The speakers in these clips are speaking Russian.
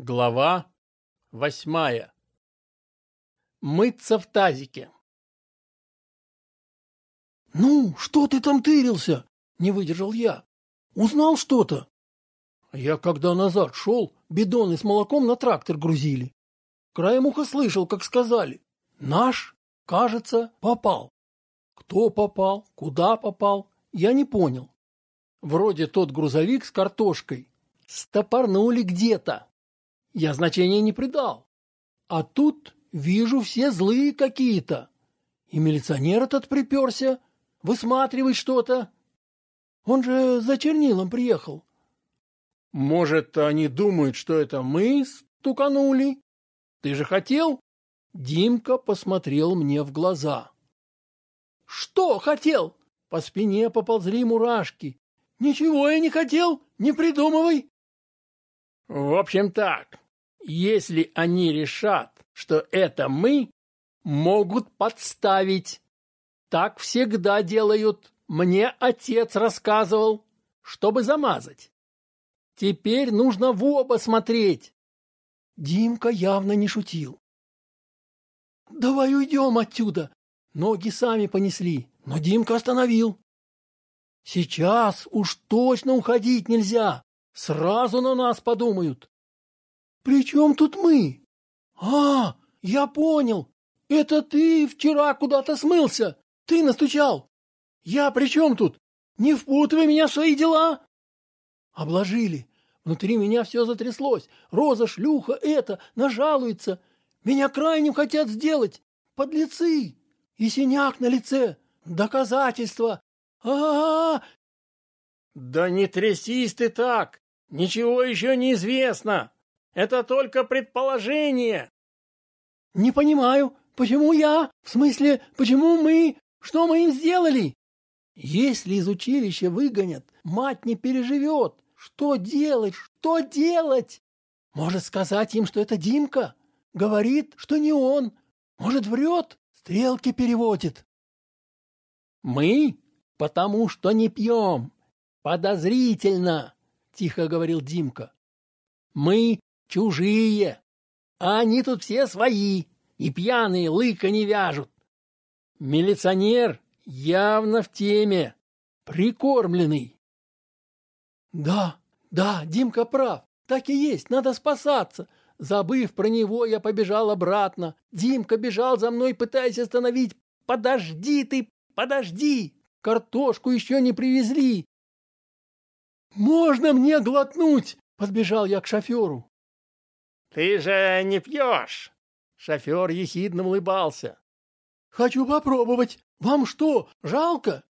Глава восьмая. Мыться в тазике. «Ну, что ты там тырился?» — не выдержал я. «Узнал что-то?» Я, когда назад шел, бидоны с молоком на трактор грузили. Краем уха слышал, как сказали. «Наш, кажется, попал». Кто попал, куда попал, я не понял. Вроде тот грузовик с картошкой. Стопорнули где-то. Я значения не придал. А тут вижу все злые какие-то. И милиционер этот приперся, высматривать что-то. Он же за чернилом приехал. Может, они думают, что это мы стуканули? Ты же хотел? Димка посмотрел мне в глаза. Что хотел? По спине поползли мурашки. Ничего я не хотел, не придумывай. В общем так, если они решат, что это мы, могут подставить. Так всегда делают. Мне отец рассказывал, чтобы замазать. Теперь нужно в оба смотреть. Димка явно не шутил. «Давай уйдем отсюда!» Ноги сами понесли, но Димка остановил. «Сейчас уж точно уходить нельзя. Сразу на нас подумают. «При чем тут мы?» «А, я понял. Это ты вчера куда-то смылся. Ты настучал. Я при чем тут? Не впутывай меня в свои дела!» Обложили. Внутри меня все затряслось. Роза, шлюха, это, нажалуется. Меня крайним хотят сделать. Подлецы. И синяк на лице. Доказательства. А, -а, а Да не трясись ты так. Ничего еще не известно. Это только предположение. Не понимаю, почему я? В смысле, почему мы? Что мы им сделали? Если из училища выгонят, мать не переживет. Что делать? Что делать? Может сказать им, что это Димка? Говорит, что не он. Может, врет? Стрелки переводит. Мы? Потому что не пьем. Подозрительно, тихо говорил Димка. Мы чужие, а они тут все свои, и пьяные лыка не вяжут. Милиционер явно в теме, прикормленный. Да, да, Димка прав, так и есть, надо спасаться. Забыв про него, я побежал обратно. Димка бежал за мной, пытаясь остановить. Подожди ты, подожди, картошку еще не привезли. «Можно мне глотнуть?» — подбежал я к шоферу. «Ты же не пьешь!» Шофер ехидно улыбался. «Хочу попробовать. Вам что, жалко?»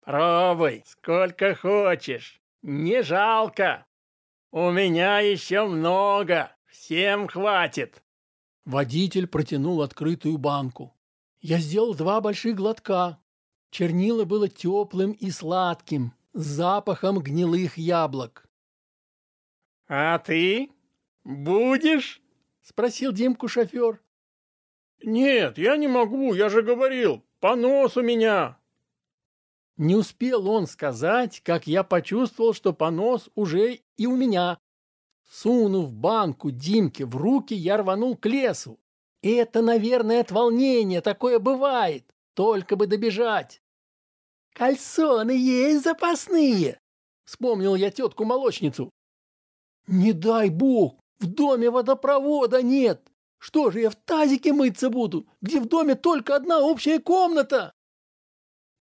«Пробуй, сколько хочешь. Не жалко. У меня еще много. Всем хватит». Водитель протянул открытую банку. Я сделал два больших глотка. Чернила было теплым и сладким, запахом гнилых яблок. «А ты?» «Будешь?» — спросил Димку шофер. «Нет, я не могу, я же говорил, понос у меня!» Не успел он сказать, как я почувствовал, что понос уже и у меня. Сунув банку Димке в руки, я рванул к лесу. Это, наверное, от волнения, такое бывает, только бы добежать. «Кальсоны есть запасные!» — вспомнил я тетку-молочницу. «Не дай бог, в доме водопровода нет. Что же я в тазике мыться буду, где в доме только одна общая комната?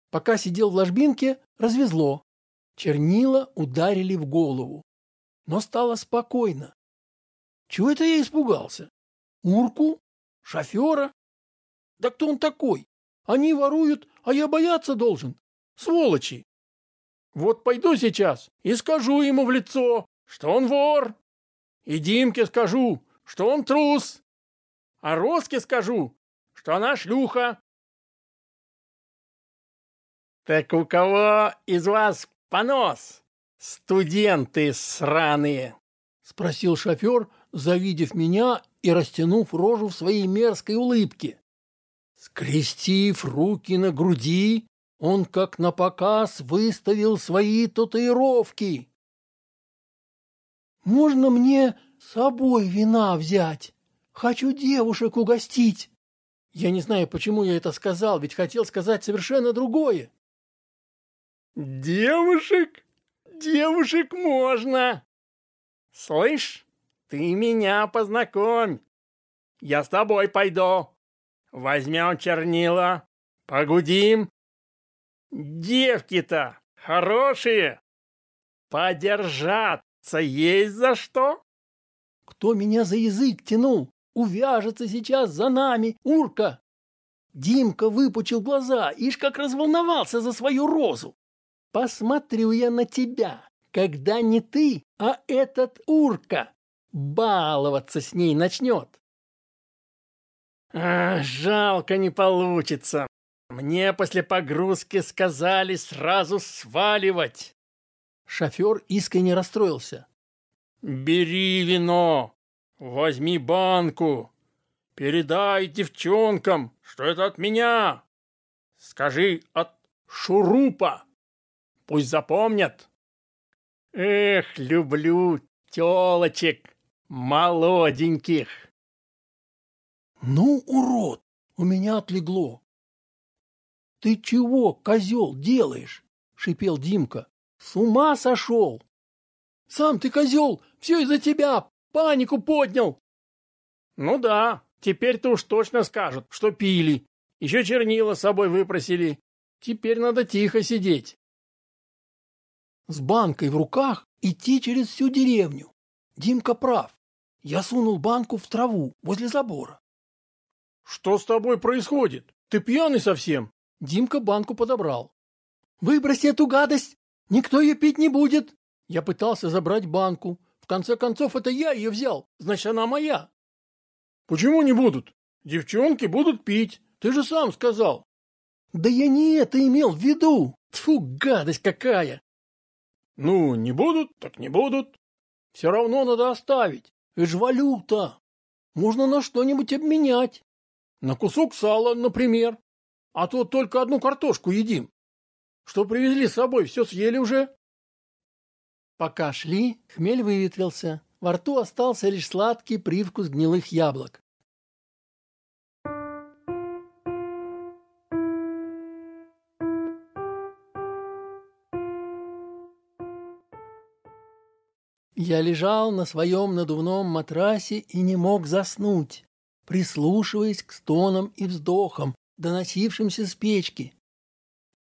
Пока сидел в ложбинке, развезло. Чернила ударили в голову. Но стало спокойно. Чего это я испугался? Урку? Шофера? Да кто он такой? Они воруют, а я бояться должен. Сволочи! Вот пойду сейчас и скажу ему в лицо, что он вор. И Димке скажу, что он трус. А Роске скажу, что она шлюха. Так у кого из вас понос, студенты сраные? Спросил шофер, завидев меня и растянув рожу в своей мерзкой улыбке. Скрестив руки на груди, он как на показ выставил свои татуировки. «Можно мне с собой вина взять. Хочу девушек угостить. Я не знаю, почему я это сказал, ведь хотел сказать совершенно другое. Девушек? Девушек можно. Слышь, ты меня познакомь. Я с тобой пойду. Возьмем чернила, погудим. Девки-то хорошие. Подержаться есть за что? Кто меня за язык тянул? Увяжется сейчас за нами, урка. Димка выпучил глаза, ишь как разволновался за свою розу. Посмотрю я на тебя, когда не ты, а этот урка. Баловаться с ней начнет. А, жалко не получится. Мне после погрузки сказали сразу сваливать. Шофер искренне расстроился. Бери вино, возьми банку, передай девчонкам, что это от меня. Скажи от шурупа. Пусть запомнят. Эх, люблю телочек молоденьких. Ну, урод, у меня отлегло. Ты чего, козел, делаешь? Шипел Димка. С ума сошел! Сам ты, козел, все из-за тебя, панику поднял. Ну да, теперь-то уж точно скажут, что пили. Еще чернила с собой выпросили. Теперь надо тихо сидеть. С банкой в руках идти через всю деревню. Димка прав. Я сунул банку в траву возле забора. Что с тобой происходит? Ты пьяный совсем? Димка банку подобрал. Выброси эту гадость! Никто ее пить не будет! Я пытался забрать банку. В конце концов, это я ее взял. Значит, она моя. Почему не будут? Девчонки будут пить. Ты же сам сказал. Да я не это имел в виду. Тьфу, гадость какая! Ну, не будут, так не будут. Все равно надо оставить. Это ж валюта. Можно на что-нибудь обменять. На кусок сала, например. А то только одну картошку едим. Что привезли с собой, все съели уже. Пока шли, хмель выветрился. Во рту остался лишь сладкий привкус гнилых яблок. Я лежал на своем надувном матрасе и не мог заснуть прислушиваясь к стонам и вздохам, доносившимся с печки.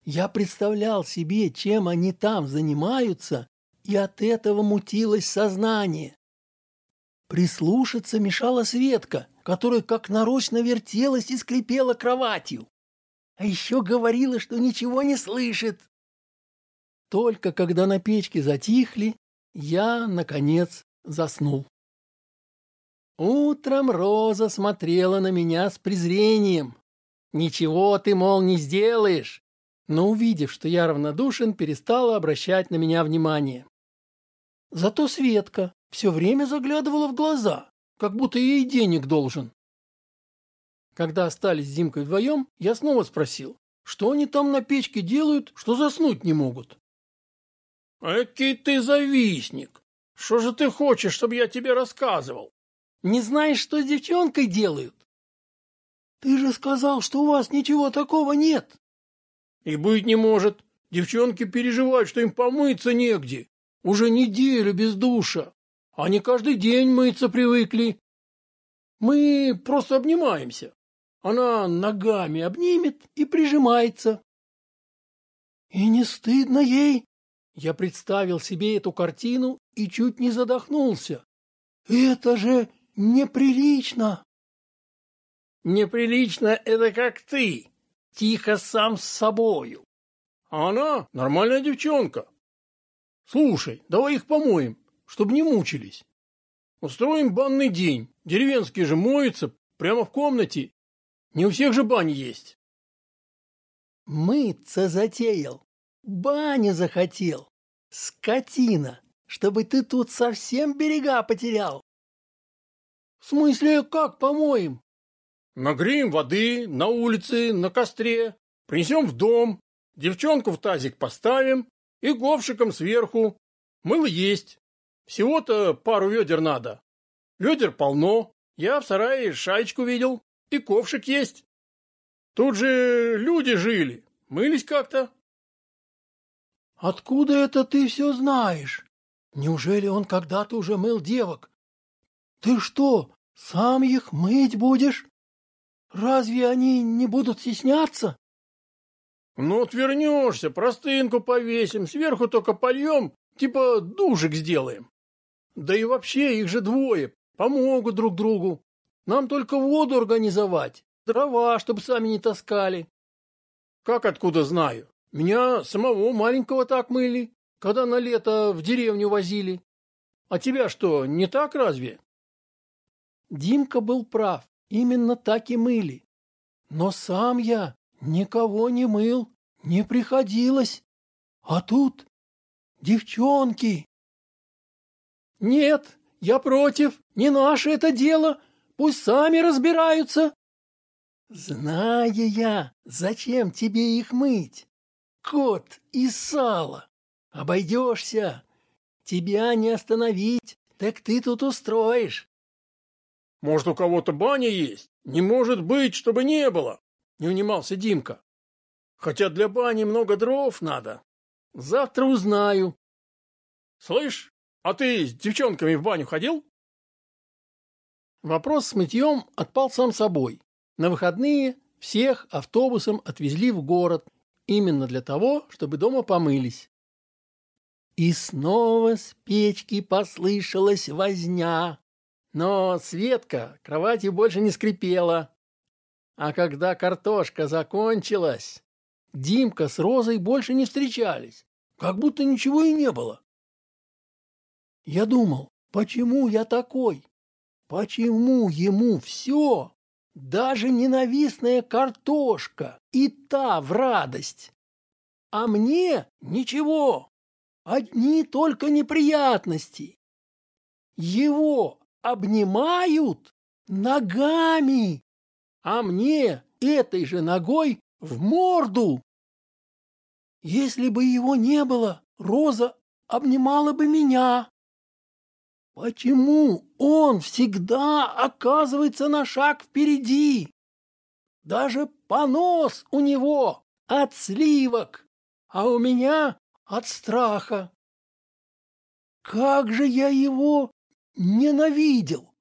Я представлял себе, чем они там занимаются, и от этого мутилось сознание. Прислушаться мешала Светка, которая как нарочно вертелась и скрипела кроватью. А еще говорила, что ничего не слышит. Только когда на печке затихли, я, наконец, заснул. Утром Роза смотрела на меня с презрением. «Ничего ты, мол, не сделаешь!» Но, увидев, что я равнодушен, перестала обращать на меня внимание. Зато Светка все время заглядывала в глаза, как будто ей денег должен. Когда остались с Димкой вдвоем, я снова спросил, что они там на печке делают, что заснуть не могут. «Экий ты завистник! Что же ты хочешь, чтобы я тебе рассказывал?» Не знаешь, что с девчонкой делают? Ты же сказал, что у вас ничего такого нет. И быть не может. Девчонки переживают, что им помыться негде. Уже неделю без душа. Они каждый день мыться привыкли. Мы просто обнимаемся. Она ногами обнимет и прижимается. И не стыдно ей? Я представил себе эту картину и чуть не задохнулся. Это же Неприлично. Неприлично это как ты, тихо сам с собою. А она нормальная девчонка. Слушай, давай их помоем, чтобы не мучились. Устроим банный день. Деревенские же моются прямо в комнате. Не у всех же бани есть. Мыться затеял. Баню захотел. Скотина, чтобы ты тут совсем берега потерял. В смысле, как помоем? Нагреем воды на улице, на костре, принесем в дом, девчонку в тазик поставим и ковшиком сверху. Мыло есть. Всего-то пару ведер надо. Ведер полно. Я в сарае шаечку видел. И ковшик есть. Тут же люди жили. Мылись как-то. Откуда это ты все знаешь? Неужели он когда-то уже мыл девок? Ты что, сам их мыть будешь? Разве они не будут стесняться? Ну, отвернешься, простынку повесим, сверху только польем, типа душик сделаем. Да и вообще их же двое, помогут друг другу. Нам только воду организовать, дрова, чтобы сами не таскали. Как откуда знаю? Меня самого маленького так мыли, когда на лето в деревню возили. А тебя что, не так разве? Димка был прав, именно так и мыли. Но сам я никого не мыл, не приходилось. А тут девчонки. Нет, я против, не наше это дело, пусть сами разбираются. Знаю я, зачем тебе их мыть. Кот и сало. Обойдешься. Тебя не остановить, так ты тут устроишь. Может, у кого-то баня есть? Не может быть, чтобы не было, не унимался Димка. Хотя для бани много дров надо. Завтра узнаю. Слышь, а ты с девчонками в баню ходил? Вопрос с мытьем отпал сам собой. На выходные всех автобусом отвезли в город именно для того, чтобы дома помылись. И снова с печки послышалась возня. Но Светка кроватью больше не скрипела. А когда картошка закончилась, Димка с Розой больше не встречались, как будто ничего и не было. Я думал, почему я такой? Почему ему все, даже ненавистная картошка, и та в радость? А мне ничего, одни только неприятности. Его обнимают ногами, а мне этой же ногой в морду. Если бы его не было, Роза обнимала бы меня. Почему он всегда оказывается на шаг впереди? Даже понос у него от сливок, а у меня от страха. Как же я его ненавидел!